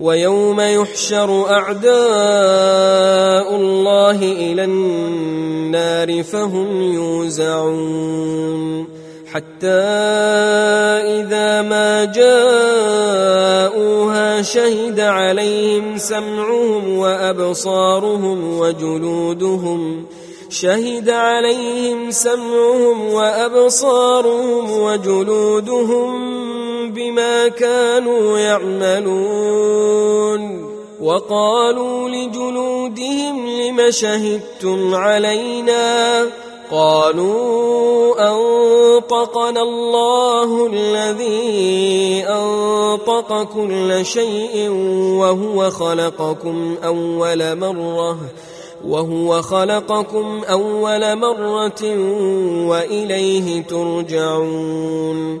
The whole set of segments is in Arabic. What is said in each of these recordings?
ويوم يحشر أعداء الله إلى النار فهم يوزعون. حتى إذا ما جاءوها شهد عليهم سمعهم وأبصارهم وجلودهم. شهد عليهم سمعهم وأبصارهم وجلودهم. بما كانوا يعملون وقالوا لجلودهم لم شهدتم علينا قالوا أنطقنا الله الذي أنطق كل شيء وهو خلقكم أول مرة وهو خلقكم أول مرة وإليه ترجعون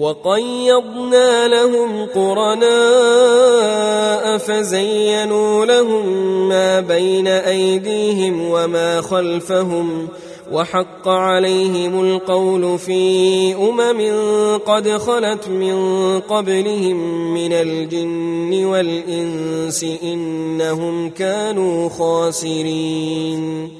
وقيضنا لهم قرناء فزينوا لهم ما بين أيديهم وما خلفهم وحق عليهم القول في أمم قد خلت من قبلهم من الجن والإنس إنهم كانوا خاسرين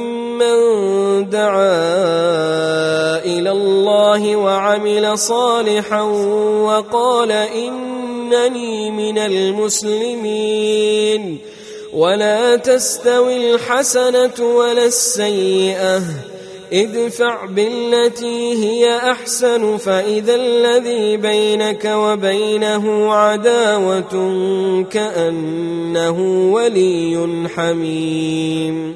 دعا إلى الله وعمل صالحا وقال انني من المسلمين ولا تستوي الحسنه ولا السيئه ادفع بالتي هي احسن فاذا الذي بينك وبينه عداوه كانه ولي حميم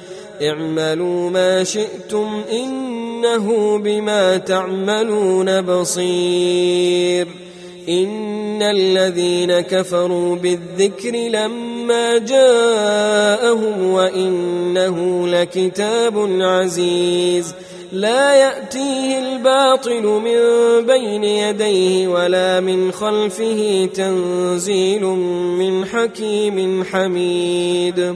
اعملوا ما شئتم إنه بما تعملون بصير. إن الذين كفروا بالذكر لما جاءهم وإنه لكتاب عزيز. لا يأتيه الباطل من بين يديه ولا من خلفه تنزيل من حكيم حميد.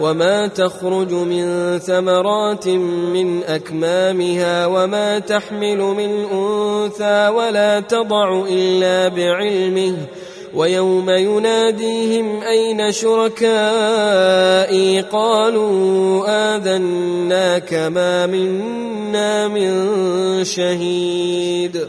وما تخرج من ثمرات من اكمامها وما تحمل من انثى ولا تضع الا بعلمه ويوم يناديهم أين شركائي قالوا آذناك ما منا من شهيد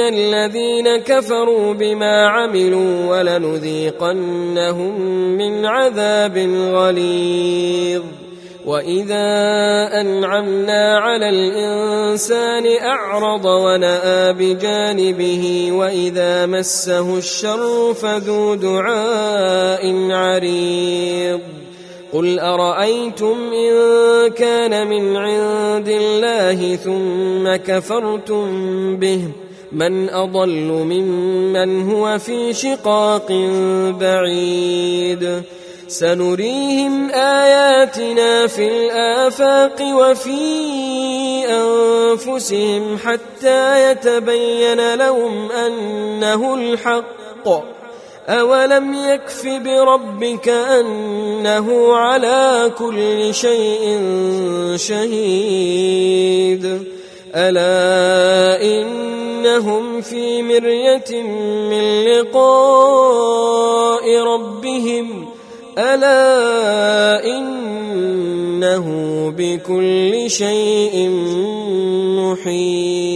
الذين كفروا بما عملوا ولنذيقنهم من عذاب غليظ واذا انعمنا على الانسان اعرض وناى بجانبه واذا مسه الشر فذو دعاء عريض قل ارايتم ان كان من عند الله ثم كفرتم به من أضل ممن هو في شقاق بعيد. سنريهم آياتنا في الآفاق وفي أنفسهم حتى يتبين لهم أنه الحق. أولم يكف بربك أنه على كل شيء شهيد. ألا وإنهم في مرية من لقاء ربهم ألا إنه بكل شيء محيط